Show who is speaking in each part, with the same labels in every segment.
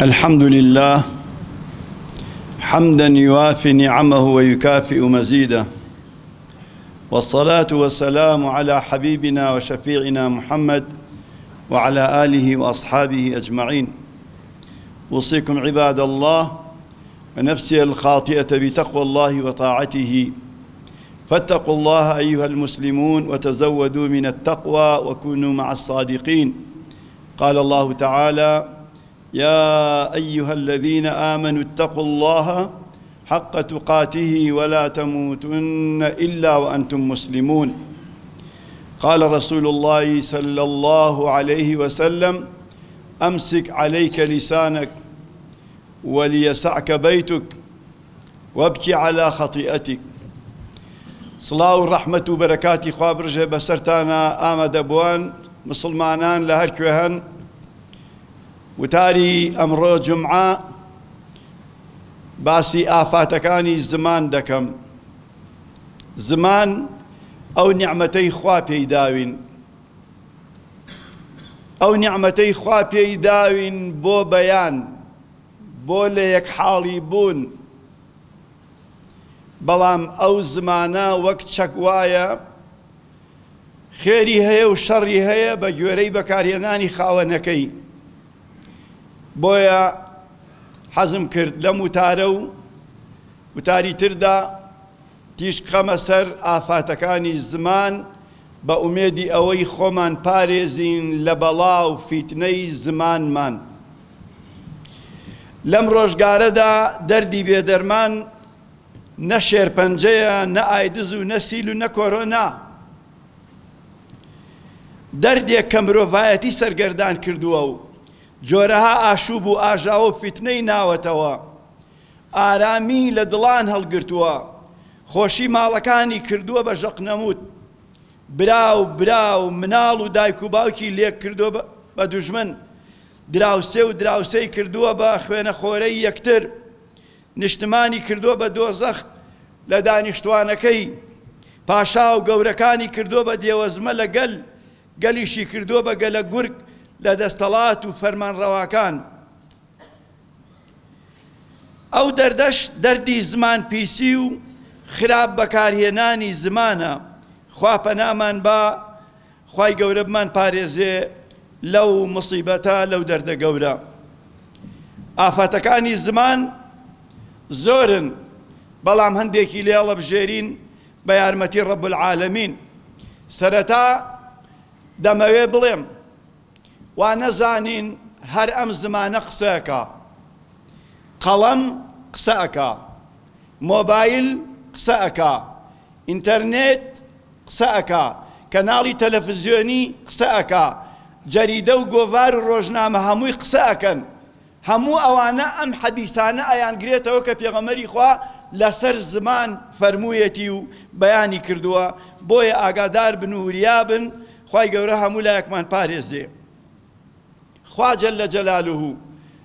Speaker 1: الحمد لله حمدا يوافي نعمه ويكافئ مزيده والصلاة والسلام على حبيبنا وشفيعنا محمد وعلى آله وأصحابه أجمعين أوصيكم عباد الله ونفسي الخاطئة بتقوى الله وطاعته فاتقوا الله أيها المسلمون وتزودوا من التقوى وكونوا مع الصادقين قال الله تعالى يا أيها الذين آمنوا اتقوا الله حق تقاته ولا تموتن إلا وأنتم مسلمون قال رسول الله صلى الله عليه وسلم أمسك عليك لسانك وليسعك بيتك وابکی علی خطیئتک. سڵاو و ڕەحمەت و بەرەکاتی خوا بڕژێ بەسەرتانا ئامادەبوان مسوڵمانان لە هەر کوێ هەن وتاری ئەمڕۆ جومعە باسی ئافاتەکانی زمان دەکەم زمان ئەو نیعمەتەی خوا پێی داوین ئەو نیعمەتەی خوا پێی داوین بۆ بەیان بۆ لەیەک حاڵی بوون بەڵام ئەو زمانە وەک چەک وایە خێری هەیە و شەڕی هەیە بە گوێرەی بەکارهێنانی خاوەنەکەی بۆیە حەزم کرد لەم وتارە و وتاری تردا تیشکخەمە سەر ئافاتەکانی زمان بە ئومێدی ئەوەی خۆمان پارێزین لە بەڵا و فیتنەی زمانمان. لەم ڕۆژگارەدا دەردی بێ دەرمان نە شێرپەنجەیە نە ئایدز و نە سیل و نە کۆرۆنا دەردێک کە مرۆڤایەتی سەرگەردان کردووە و جۆرەها ئاشوب و ئاژاوە فیتنەی ناوەتەوە ئارامی لە دڵان هەڵگرتووە خۆشی ماڵەکانی کردووە بە ژەق نەموت برا و برا و مناڵ و دایک و باوکی لێک کردو بە دوژمن دراوسێ و دراوسێی کردووە بە خوێنەخۆرەی یەکتر، نیشتمانی کردووە بە دۆزەخ لە دانیشتوانەکەی، پاشا و گەورەکانی کردووە بە دێوەزمە لە گەل، گەلیشی کردووە بە گەلە گورگ لە دەستەڵات و فەرمانڕەواکان. ئەو دەردەش دەردی زمان پیسی و خراپ بەکارهێنانی زمانە، خوا پەنامان با، خوای گەورە بمان پارێزێ لەو مصیبەتە لەو دەردە گەورە ئافاتەکانی زمان زۆرن بەڵام هەندێکی لێ هەڵەبژێرین بە یارمەتی ڕەب العالمین سەرەتا دەمەوێ بڵێم وا نەزانین هەر ئەم زمانە قسەکە قەڵەم قسەکە مۆبایل قسەکە ئینتەرنێت قسە ئەکا، کەناڵی تەلەفزیۆنی قسە ئەکا، جەریدە و گۆڤار و ڕۆژنامە هەمووی قسە ئەکەن. هەموو ئەوانە ئەم حەدیسانە ئەیانگرێتەوە کە پێغەمبەری خوا لەسەر زمان فەرموویەتی و بەیانی کردووە، بۆیە ئاگادار بن و وریا بن، خوای گەورە هەموو لایەکمان پارێزێ. خوا جل جلالە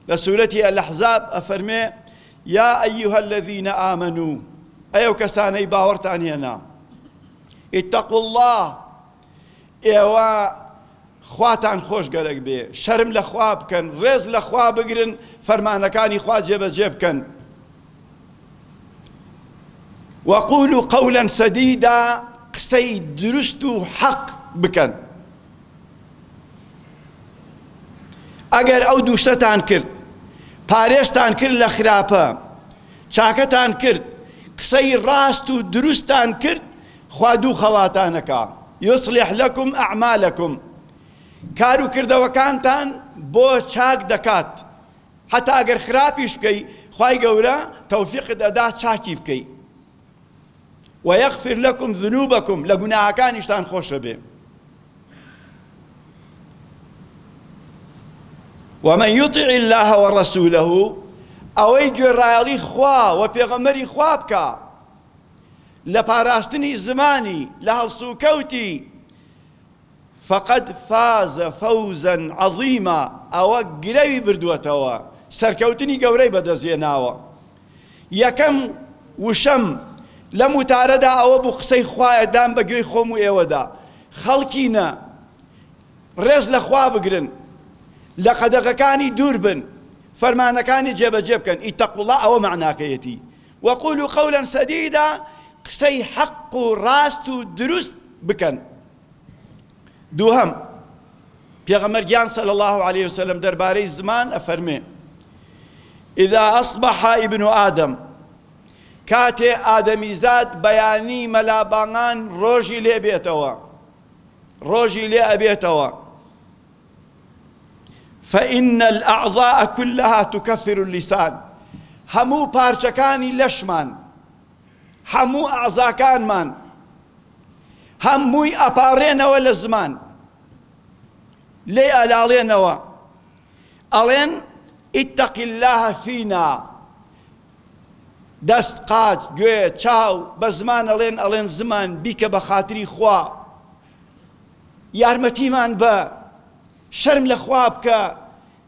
Speaker 1: لە سورەتی الاحزاب ئەفەرمێ، یا ایها الذین آمنوا، ئەی ئەو کەسانەی باوەڕتان هێنا، اتقوا اللە، ئێوە خواتان خۆش گەرەک بێ، شەرم لە خوا بکەن، ڕێز لە خوا بگرن، فەرمانەکانی خوا جێبەجێ بکەن. وقولوا قولا سدیدا، قسەی دروست و حەق بکەن. ئەگەر ئەو دوو شتەتان کرد پارێزتان کرد لە خراپە چاکەتان کرد قسەی ڕاست و دروستان کرد خوا دوو خەواتانەکە یصلح لەکم ئەعمالەکم کار و کردەوەکانتان بۆ چاک دەکات حتا ئەگەر خراپیش بکەی خی گەورە تەوفیقت ئەدا چاکی بکەی ویغفر لکم ذنوبکم لە گوناهەکانیشتان خۆشەبێ ومن یطع الله ورسوله ئەوەی گوێڕایەڵی خوا و پێغەمەری خوا بکە لە پاراستنی زمانی لە هەڵسوکەوتی فقد فاز فوزا عظیما ئەوە گرەوی بردووەتەوە سەرکەوتنی گەورەی بەدەست هێناوە یەکەم وشەم لەم وتارەدا ئەوە بوو قسەی خوایە دام بە گوێی خۆم و ئێوەدا خەڵکینە ڕێز لە خوا بگرن لە قەدەغەکانی دوور بن فەرمانەکانی جێبەجێ بکەن ئیتەقوا الله ئەوە معناکەیەتی وقولوا قولا سدیدا قسەی حەق و ڕاست و دروست بکەن دووهەم پێغەمبەر گیان صلی الله علیه وسلم دەربارەی زمان ئەفەرمێ اذا اصبح ابن آدم کاتێ ئادەمیزاد بەیانی مەلابانان ڕۆژی لێ بێتەوە ڕۆژی لێ ئەبێتەوە فإن الأعضاء كلها تكفر اللسان هەموو پارچەکانی لەشمان هەموو ئەعزاکانمان هەمووی ئەپاڕێنەوە لە زمان لێی ئەلاڵێنەوە ئەڵێن اتق الله فینا دەست قاچ گوێ چاو بە زمان ئەڵێن ئەڵێن زمان بیکە بە خاتری خوا یارمەتیمان بە شەرم لە خوا بکە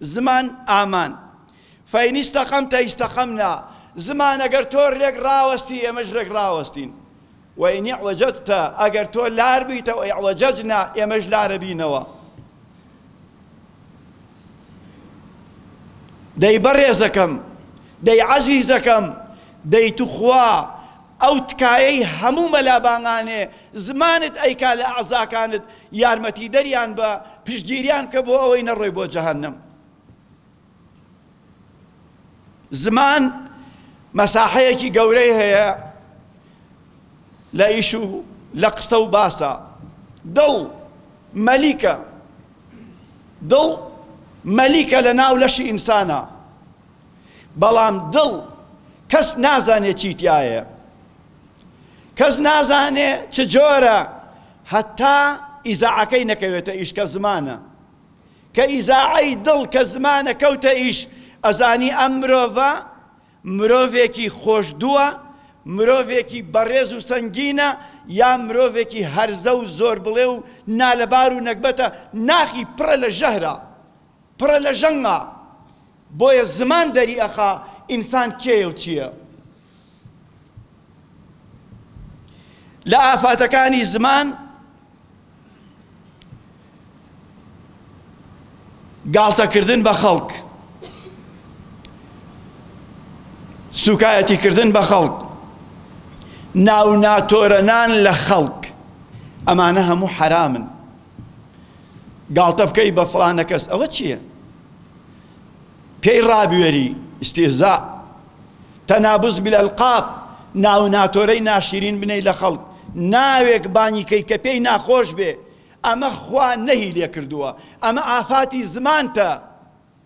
Speaker 1: زمان ئامان فەینستەقەمتە ئیستەقەمنا، زمان گەر تۆ رێک راوەستی ئێمەش رێک راوەستین، وەئین ئیعوەجەجتە ئەگەر تۆ لار بویتەوە ئیعوەجەجنا ئێمەش لارەبینەوە. دەی بەڕێزەکەم، دەی عەزیزەکەم، دەی توخوا ئەو تکایەی هەموو مەلا بانگانێ زمانت ئەیکا لە ئەعزاکانت یارمەتیدەریان بە پشتگیریان بکە بۆ ئەوەی نەڕۆی بۆ جەهەنەم زمان مەساحەیەکی گەورەی هەیە لە ئیش و لە قسە و باسە دڵ مەلیکە دڵ مەلیکە لە ناو لەشی ئینسانە بەڵام دڵ کەس نازانێ چی تیایە کەس نازانێ چ جۆرە هەتا ئیزاعەکەی نەکەوێتە ئیش کە زمانە کە ئیزاعەی دڵ کە زمانە کەوتە ئیش ئەزانی ئەم مرۆڤە مرۆڤێکی خۆشدووە مرۆڤێکی بەڕێز و سەنگینە یا مرۆڤێکی هەرزە و زۆر بڵێ و نالەبار و نەگبەتە ناخی پڕە لە ژەهرە پڕە لە ژەنگە بۆیە زمان دەری ئەخا ئینسان کێیە و چییە. لە ئافاتەکانی زمان گاڵتەکردن بە خەڵک سوکایەتیکردن بە خەڵک ناو ناتۆرەنان لە خەڵک ئەمانە هەموو حەرامن گاڵتە بکەی بە فڵانە کەس ئەوە چییە پێی ڕابوێری استهزاء تنابز بالالقاب ناو ناتۆرەی ناشیرین بنەی لە خەڵک ناوێک بانی کەی کە پێی ناخۆش بێ ئەمە خوا نەهی لێ کردووە ئەمە ئافاتی زمانتە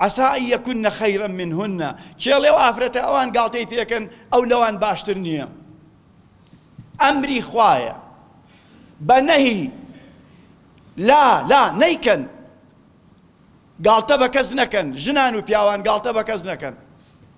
Speaker 1: عسا ان یکن خیرا منهن کێ ڵێ ئەو ئافرەتە ئەوان گاڵتەی پێکەن ئەو لەوان باشتر نییە ئەمری خوایە بە نەهی لا لا نەیکەن گاڵتە بە کەس نەکەن ژنان و پیاوان گاڵتە بە کەس نەکەن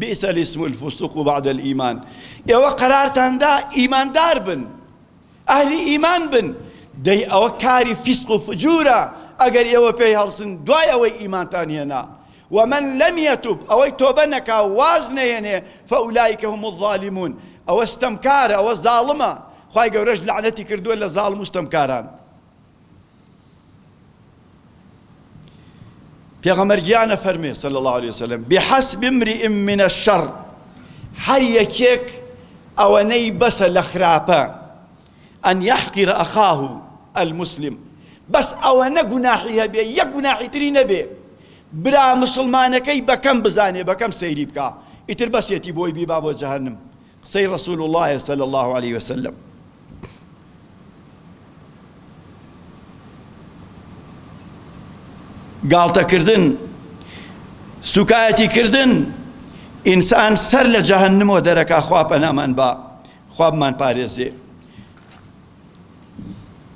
Speaker 1: بئس الاسم الفسوق بعد الايمان ئێوە قەرارتان دا ئیماندار بن ئەهلی ئیمان بن دەی ئەوە کاری فیسق و فجورە ئەگەر ئێوە پێی هەڵسن دوای ئەوەی ئیمانتان هێنا ومن لم يتب ئەوەی تۆبە نەکا واز نەهێنێ فەولایک هم الظالمون ئەوە ستەمکارە ئەوە زاڵمە خی گەورەش لەعنەتی کردووە لە زاڵم و ستەمکاران پێغەمبەر گیانە فەرمێ صلی الله علیه وسلم بحسب امرئ من الشر هەر یەکێک ئەوەنەی بەسە لە خراپە ئەن یحقر اخاه المسلم بەس ئەوەنە گوناحی هەبێ یەک گوناحی تری نەبێ برا مسلمانەکەی بەکەم بزانێ بەکەم سەیری بکە ئیتر بەسێتی بۆی بیبا بۆ جەهەنم قسەی رسول اللە صلی اللە علیە وسلم. گاڵتەکردن سوکایەتی کردن ئینسان سەر لە جەهنمەوە دەرەکە خوا پەنامان با خوا بمان پارێزێ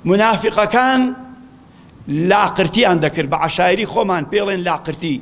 Speaker 1: منافقەکان لاقرتیان دەکرد بە عشاعری خۆمان پێڵێن لاقرتی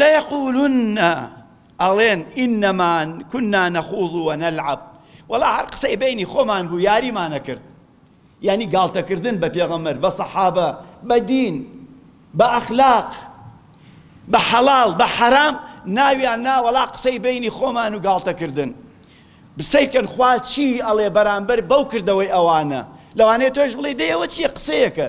Speaker 1: لەیەقولن ئەڵێن ئینەما کنا نەخوض و نەلعەب وەڵا هەر قسەی بەینی خۆمان بوو یاریمان ئەکرد یانی گاڵتەکردن بە پێغەمبەر بە سەحابە بە دین بە ئەخلاق بە حەڵاڵ بە حەرام ناویان نا وەڵا قسەی بینی خۆمان و گاڵتەکردن بسەیکەن خوا چی ئەڵێ بەرامبەر بەو کردەوەی ئەوانە لەوانەیە تۆش بڵێ دەیەوە چییە قسەیەکە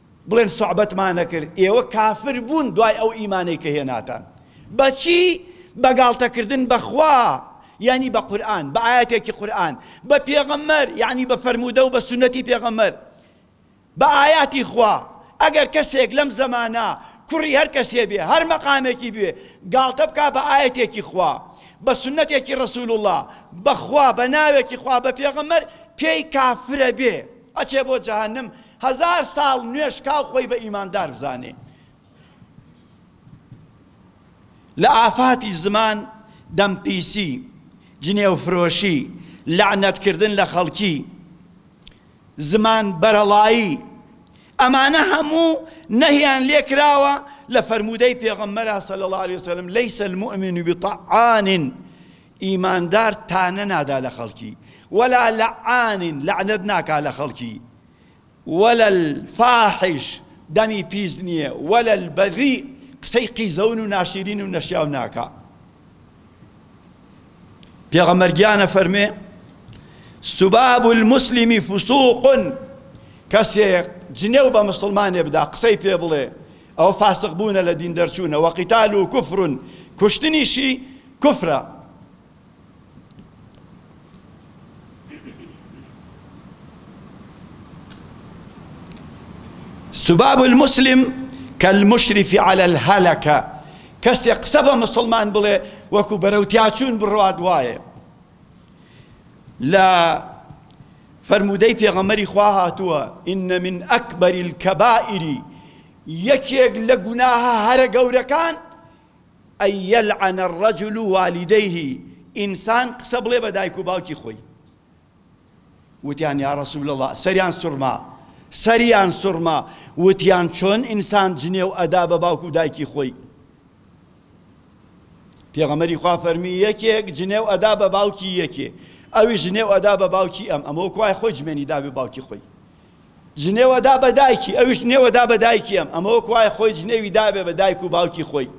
Speaker 1: بڵێن سوعبەتمان نەکرد ئێوە کافر بوون دوای ئەو ئیمانەی کە هێناتان بەچی بە گاڵتەکردن بەخوا یعنی بە قورآن بە ئاەتێکی قورآن بە پێغەممەر یعنی بە فەرموودە و بە سنەتی پێغەممەر بە ئاياتی خوا ئەگەر کەسێک لەم زەمانە کوڕی هەر کەسێ بێ هەر مەقامێکی بێ گاڵتە بک بە ئاەتێکی خوا بە سنەتێکی ڕسول الله بەخوا بە ناوێکی خوا بە پێغەمەر پێی کافرە بێ ئەچێ بۆ جەهەنم هەزار ساڵ نوێژ کا و خۆی بە ئیماندار بزانێ لە ئافاتی زمان دەم پیسی جنێو فرۆشی لەعنەت کردن لە خەڵکی زمان بەرەڵایی ئەمانە هەموو نەهیان لێکراوە لە فەرموودەی پێغەمبەر صلی الله علیه وسلم ليس المؤمن بطعان ئیماندار تانە نادا لە خەڵکی ولا لعان لەعنەت ناکا لە خەڵکی ولا الفاحش دەمی پیس نییە ولا البذیء قسەی قیزەون و ناشیرین و نەشیاو ناکا پێغەمبەر گیانە فەرمێ سباب المسلم فسوق کەسێک جنێو بە مسلمانێ بدا قسەی پێ بڵێ ئەو فاسق بوونە لە دین دەرچوونە وەقیتال و کوفرون کوشتنیشی کفرە سباب المسلم كالمشرف على الهلكة کەسێ قسە بە مسلمان بڵێ وەکو بەرەو تیاچوون بڕوات وایە لە فەرموودەی پێغەمەری خوا هاتووە ئینە من ئەکبەری الکەبائری یەکێک لە گوناهە هەرە گەورەکان ئەی یەلعەنە الرەجل والیدەیه ئینسان قسە بڵێ بە دایک و باوکی خۆی وتیان یا رسول اللە سەریان سوڕما سەریان سوڕما وتیان چۆن ئینسان جنێو ئەدا بە باوک و دایکی خۆی پێغەمەری خوا فەرمی یەکێک جنێو ئەدا بە باوکی یەکێ ئەوی ژنێو ئەدا بە باوکی ئەم ئەمە کوای خۆی جمێنی دابێ باوکی خۆی جنێوە دا بە دایکی، ئەویش جنێوە دا بە دایکی ئەم، ئەمە وەک وایە خۆی جنێوی دابێ بە دایک و باوکی خۆی.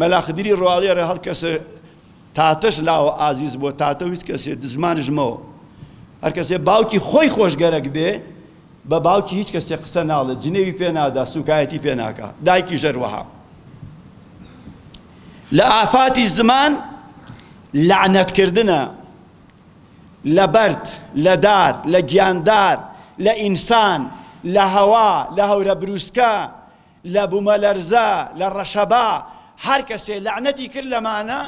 Speaker 1: مەلا خدری ڕواڵی ئەرێ هەڵ کەسێ تاتەش لاوە ئازیز بۆ تاتە و هیچ کەسێ دزمانش مەوە هەر کەسێ باوکی خۆی خۆشگەرەک بێ بە باوکی هیچ کەسێ قسە ناڵێ جنێوی پێ نادا سوکایەتی پێ ناکا دایکی ژەروەها لە ئافاتی زمان لەعنەتکردنە لە بەرد، لە دار، لە گیاندار، لە ئینسان، لە هەوا، لە هەورەبروسکە، لە بومەلەرزە، لە ڕەشەبا، هەر کەسێ لەعنەتی کرد لەمانە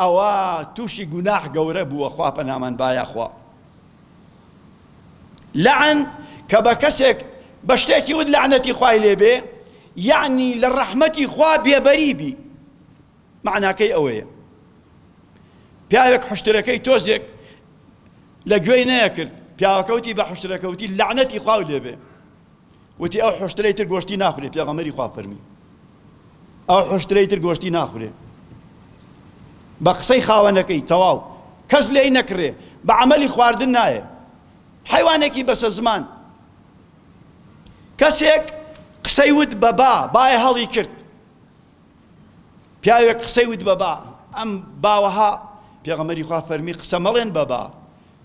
Speaker 1: ئەوا توشی گوناح گەورە بووە خوا پەنامان با یاخوا لەعن کە بە کەسێک بە شتێکی وت لەعنەتی خوای لێبێ یعنی لە ڕەحمەتی خوا بێبەری بی مەعناکەی ئەوەیە پیاوێک حوشترەکەی تۆزێک لە گوێی نەیەکرد پیاوەکەوتی بە حوشترەکەوتی لەعنەتی خواو لێبێ وتی ئەو حوشترەی تر گۆشتی ناخورێ پێغەمەری خوا فەرمی ئەو حوشترەی تر گۆشتی ناخورێ بە قسەی خاوەنەکەی تەواو کەس لێی نەکرێ بە عملی خواردن نایە حیوانێکی بەسە زمان کەسێک قسەی وت بە با باە هەڵی کرد پیاوێک قسەی وت بە با ئەم باوەها پێغەمەری خوا فەرمی قسە مەڵێن بە با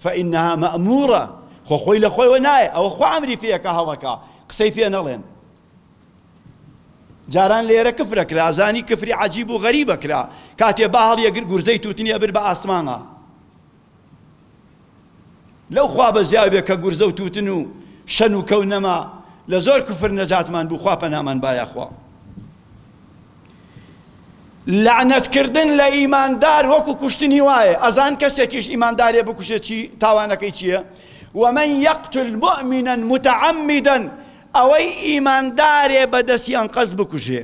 Speaker 1: فإنها مأمورە خۆ خۆی لە خۆیەوە نایە ئەوە خوا ئەمری پێەکە هەڵەکە قسەی پێ نەڵێن جاران لێرە کفرە کرا زانی کفری عجیب و غەریبە کرا کاتێ با هەڵیەگر گورزەی توتنی ئەبر بە ئاسمانە لەو خوا بەزیاو بێ کە گورزە و تووتن و شەن و کەو نەما لە زۆر کفر نەجاتمان بوو خوا پەنامان با یاخوا لەعنەتکردن لە ئیماندار وەکو کوشتنی وایە ئەزان کەسێکیش ئیماندارێ بکوشێت چی تاوانەکەی چییە ومن یەقتل مؤمنا متعمدا ئەوەی ئیماندارێ بەدەستی ئەنقەز بکوژێ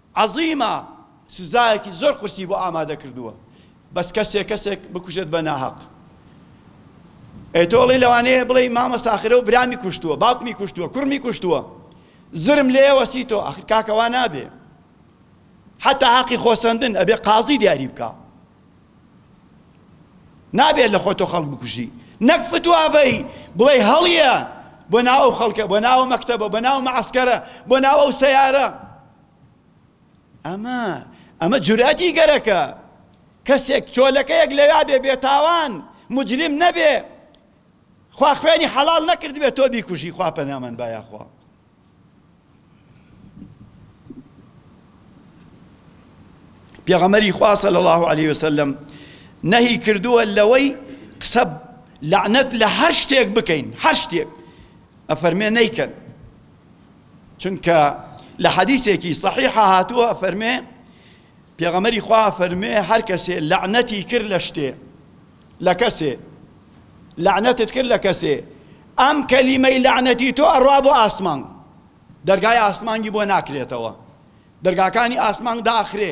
Speaker 1: عەزیمە سزایەکی زۆر قورسی بۆ ئامادە کردووە بەس کەسێک کەسێک بکوژێت بە ناهەق ئەی تۆ ئەڵێی لەوانەیە بڵێی مامۆستا ئاخرە و برامی کوشتووە باوکمی کوشتووە کوڕمی کوشتووە زرم لێ وەسی تۆ ئاخر کاکەوا نابێ حتا حەقی خۆسەندن ئەبێ قازی دیاری بکە نابێت لە خۆتۆ خەڵک بکوژی نەک فتوا بەی بڵێ هەڵیە بۆ ناو ئەو خەڵکە بۆ ناو مەکتەبە بۆ ناو مەعسکەرە بۆ ناو ئەو سەیارە ئەمە ئەمە جورئەتی گەرەکە کەسێک چۆلەکەیەک لەویا بێ بێتاوان مجرم نەبێ خوا خوێنی حەڵال نەکردبێت تۆ بیکوژی خوا پەنامان بایە خوا پێغەمەری خوا صلی الله علیه وسلم نەهی کردووە لەوەی قسە لەعنەت لە هەر شتێک بکەین هەر شتێک ئەفەرمێ نەیکەن چونکە لە حەدیسێکی صحیحە هاتووە ئەفەرمێ پێغەمەری خوا فەرمێ هەر کەسێ لەعنەتی کرد لە شتێ لە کەسێ لەعنەتت کرد لە کەسێ ئەم کەلیمەی لەعنەتی تۆ ئەڕوا بۆ ئاسمان دەرگای ئاسمانگی بۆ ناکرێتەوە دەرگاکانی ئاسمان داخرێ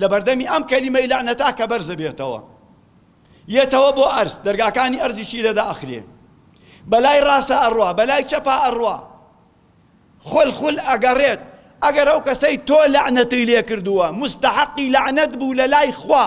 Speaker 1: لە بەردەمی ئەم کەلیمەی لەعنەتا کە بەرزە بێتەوە یەتەوە بۆ ئەرز دەرگاکانی ئەرزی شیرەدا ئەخرێ بەلای ڕاستە ئەڕوا بەلای چەپا ئەڕوا خول خول ئەگەڕێت ئەگەر ئەو کەسەی تۆ لەعنەتی لێ کردووە مستحقی لەعنەت بوو لە لای خوا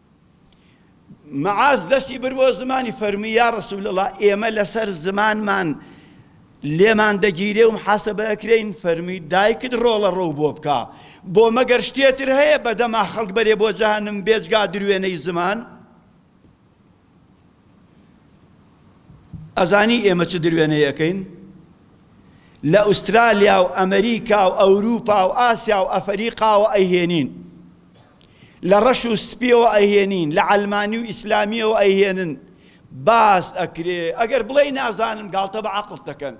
Speaker 1: معاذ دەستی برد بۆ زمانی فەرمی یا رسول الله ئێمە لەسەر زمانمان لێمان دەگیرێ و حەسەبەکرێن فەرمی دایکت ڕۆڵە ڕۆو بۆ بکە بۆ مەگەر شتێتر هەیە بەدەما خەڵک بەرێ بۆ جانم بێجگا دروێنەی زمان ئەزانی ئێمە چ دروێنەی ئەکەین؟ لە ئوسترالیا و ئەمریکا و ئەوروپا و ئاسیا و ئەفەریقاوە ئەیهێنین لە ڕەش و سپیەوە ئەهێنین لە عەلمانی و ئیسلامیەوە ئەیهێنن باس ئەکرێ ئەگەر بڵێ نازانم گاڵتە بە عقڵ دەکەن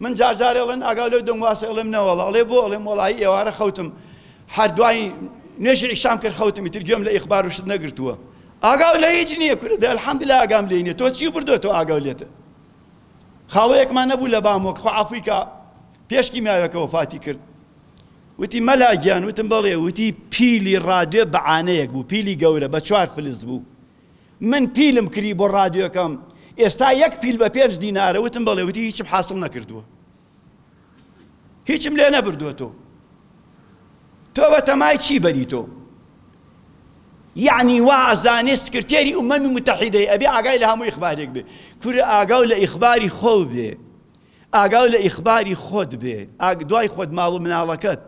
Speaker 1: من جار جارێ ئەڵێن ئاگاو لەو دەم واسە ئەڵێم نەوەڵا ئەڵێ بۆ ئەڵێم وەڵایی ئێوارە خەوتم هەر دوای نوێژی ئیشام کرد خەوتم ئیتر گوێم لە ئیخبار و شت نەگرتووە ئاگاو لە هیچ نییە کورە دە الحەمدللە ئاگام لێ نییە تۆ چی بردووە تۆ ئاگاو لێتە خاڵەیەکمان نەبوو لە بامۆک خۆ عەفویکە پێشکی ماوێکە وەفاتی کرد وتی مەلا گیان وتم بەڵێ وتی پیلی ڕادێ بەعانەیەک بوو پیلی گەورە بە چوار فلس بوو من پیلم کری بۆ ڕادیۆکەم ئێستا یەک پیل بە پێنج دینارە وتم بەڵێ وتی هیچم حاسڵ نەکردووە هیچم لێ نەبردووە تۆ تۆ بە تەمای چی بەری تۆ یعنی وا ئەزانێ سکرتێری ئومەمی متحیدەی ئەبێ ئاگای لە هەموو ئیخبارێک بێ کورە ئاگاو لە ئیخباری خۆ بێ ئاگاو لە ئیخباری خۆت بێ ئاگ دوای خۆت ماڵ و مناڵەکەت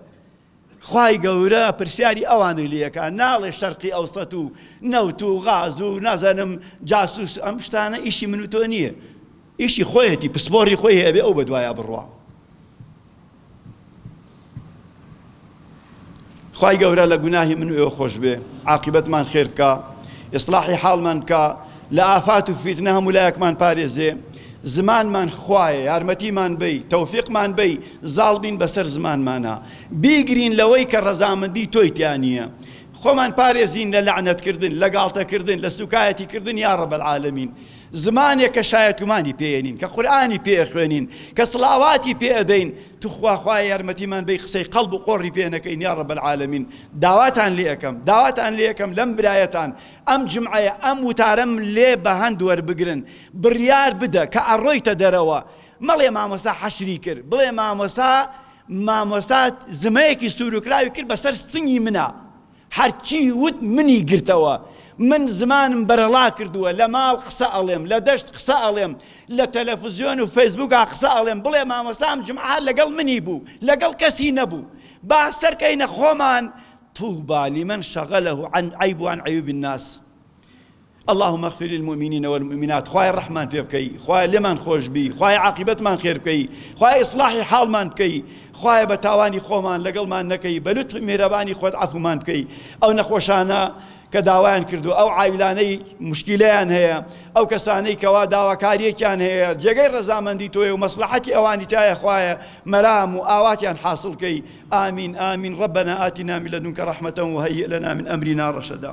Speaker 1: خوای گەورە پرسیاری ئەوانی لێکا ناڵێ شەرقی ئەوسەت و نەوت و غاز و نازەنم جاسوس ئەم شتانە ئیشی من و تۆ نییە ئیشی خۆیەتی پسپۆری خۆی هەیە ئەبێ ئەو بەدوایا بڕوا خوای گەورە لە گوناهی من ئێوە خۆش بێ عاقبەتمان خێر بکە ئیسلاحی حاڵمان بکە لە ئافات و فیتنە هەموو لایەکمان پارێزێ زمانمان خوایە یارمەتیمان بی تەوفیقمان بی زاڵ بین بەسەر زمانمانا بیگرین لەوەی کە ڕەزامەندی تۆی تیا نییە خۆمان پارێزین لە لەعنەتکردن لە گاڵتەکردن لە سوکایەتی کردن یا ڕەب العالمین زمانێک کە شایەتومانی پێێنین کە قورآانی پێ خوێنین کە سڵاواتی پێ ئەدەین توخواخوا یارمەتیمان بەی قسەی قەڵب و قۆڕی پێنەکەین یا ڕەب العالمین داواتان لێ ئەەکەم داواتان لێ ئەەکەم لەم برایەتان ئەم جمعەیە ئەم وتارەم لێ بە هەند وەربگرن بڕیار بدە کە ئەڕۆیتە دەرەوە مەڵێ مامۆستا حەشری کرد بڵێ مامۆسا مامۆستا زمەیەکی سوورکراوی کرد بەسەر سنگی منە هەرچی وت منی گرتەوە من زمانم بەرەڵا کردووە لە ماڵ قسە ئەڵێم لە دەشت قسە ئەڵێم لە تەلەفزیۆن و فەیسبووکا قسە ئەڵێم بڵێ مامۆسام جمعە لەگەڵ منی بوو لەگەڵ کەسی نەبوو با سەرکەینە خۆمان طوبى لمن شغله عن عيب عن عيوب الناس اللهم اغفر للمؤمنین والمؤمنات خوایە ڕەحمان پێ بکەی خوایە لێمان خۆش بی خوایە عاقبەتمان خێر بکەی خوایە ئیسلاحی حاڵمان بکەی خوایە بە تاوانی خۆمان لەگەڵمان نەکەی بە لوتف مێرەبانی خۆت عەفومان بکەی ئەو نەخۆشانە کە داوایان کردو ئەو عیلانەی مشکیلیان هەیە ئەو کەسانەی کەوا داواکاریەکیان هەیە جێگەی ڕەزامەندی تۆی و مەسلحەتی ئەوانی تایە خوایە مەرام و ئاواتیان حاصلکەی ئامین ئامین ڕبەنە ئاتینا من لەدونکە ڕەحمەتە و هەیئ لەنا من ئەمرینا ڕەشەدا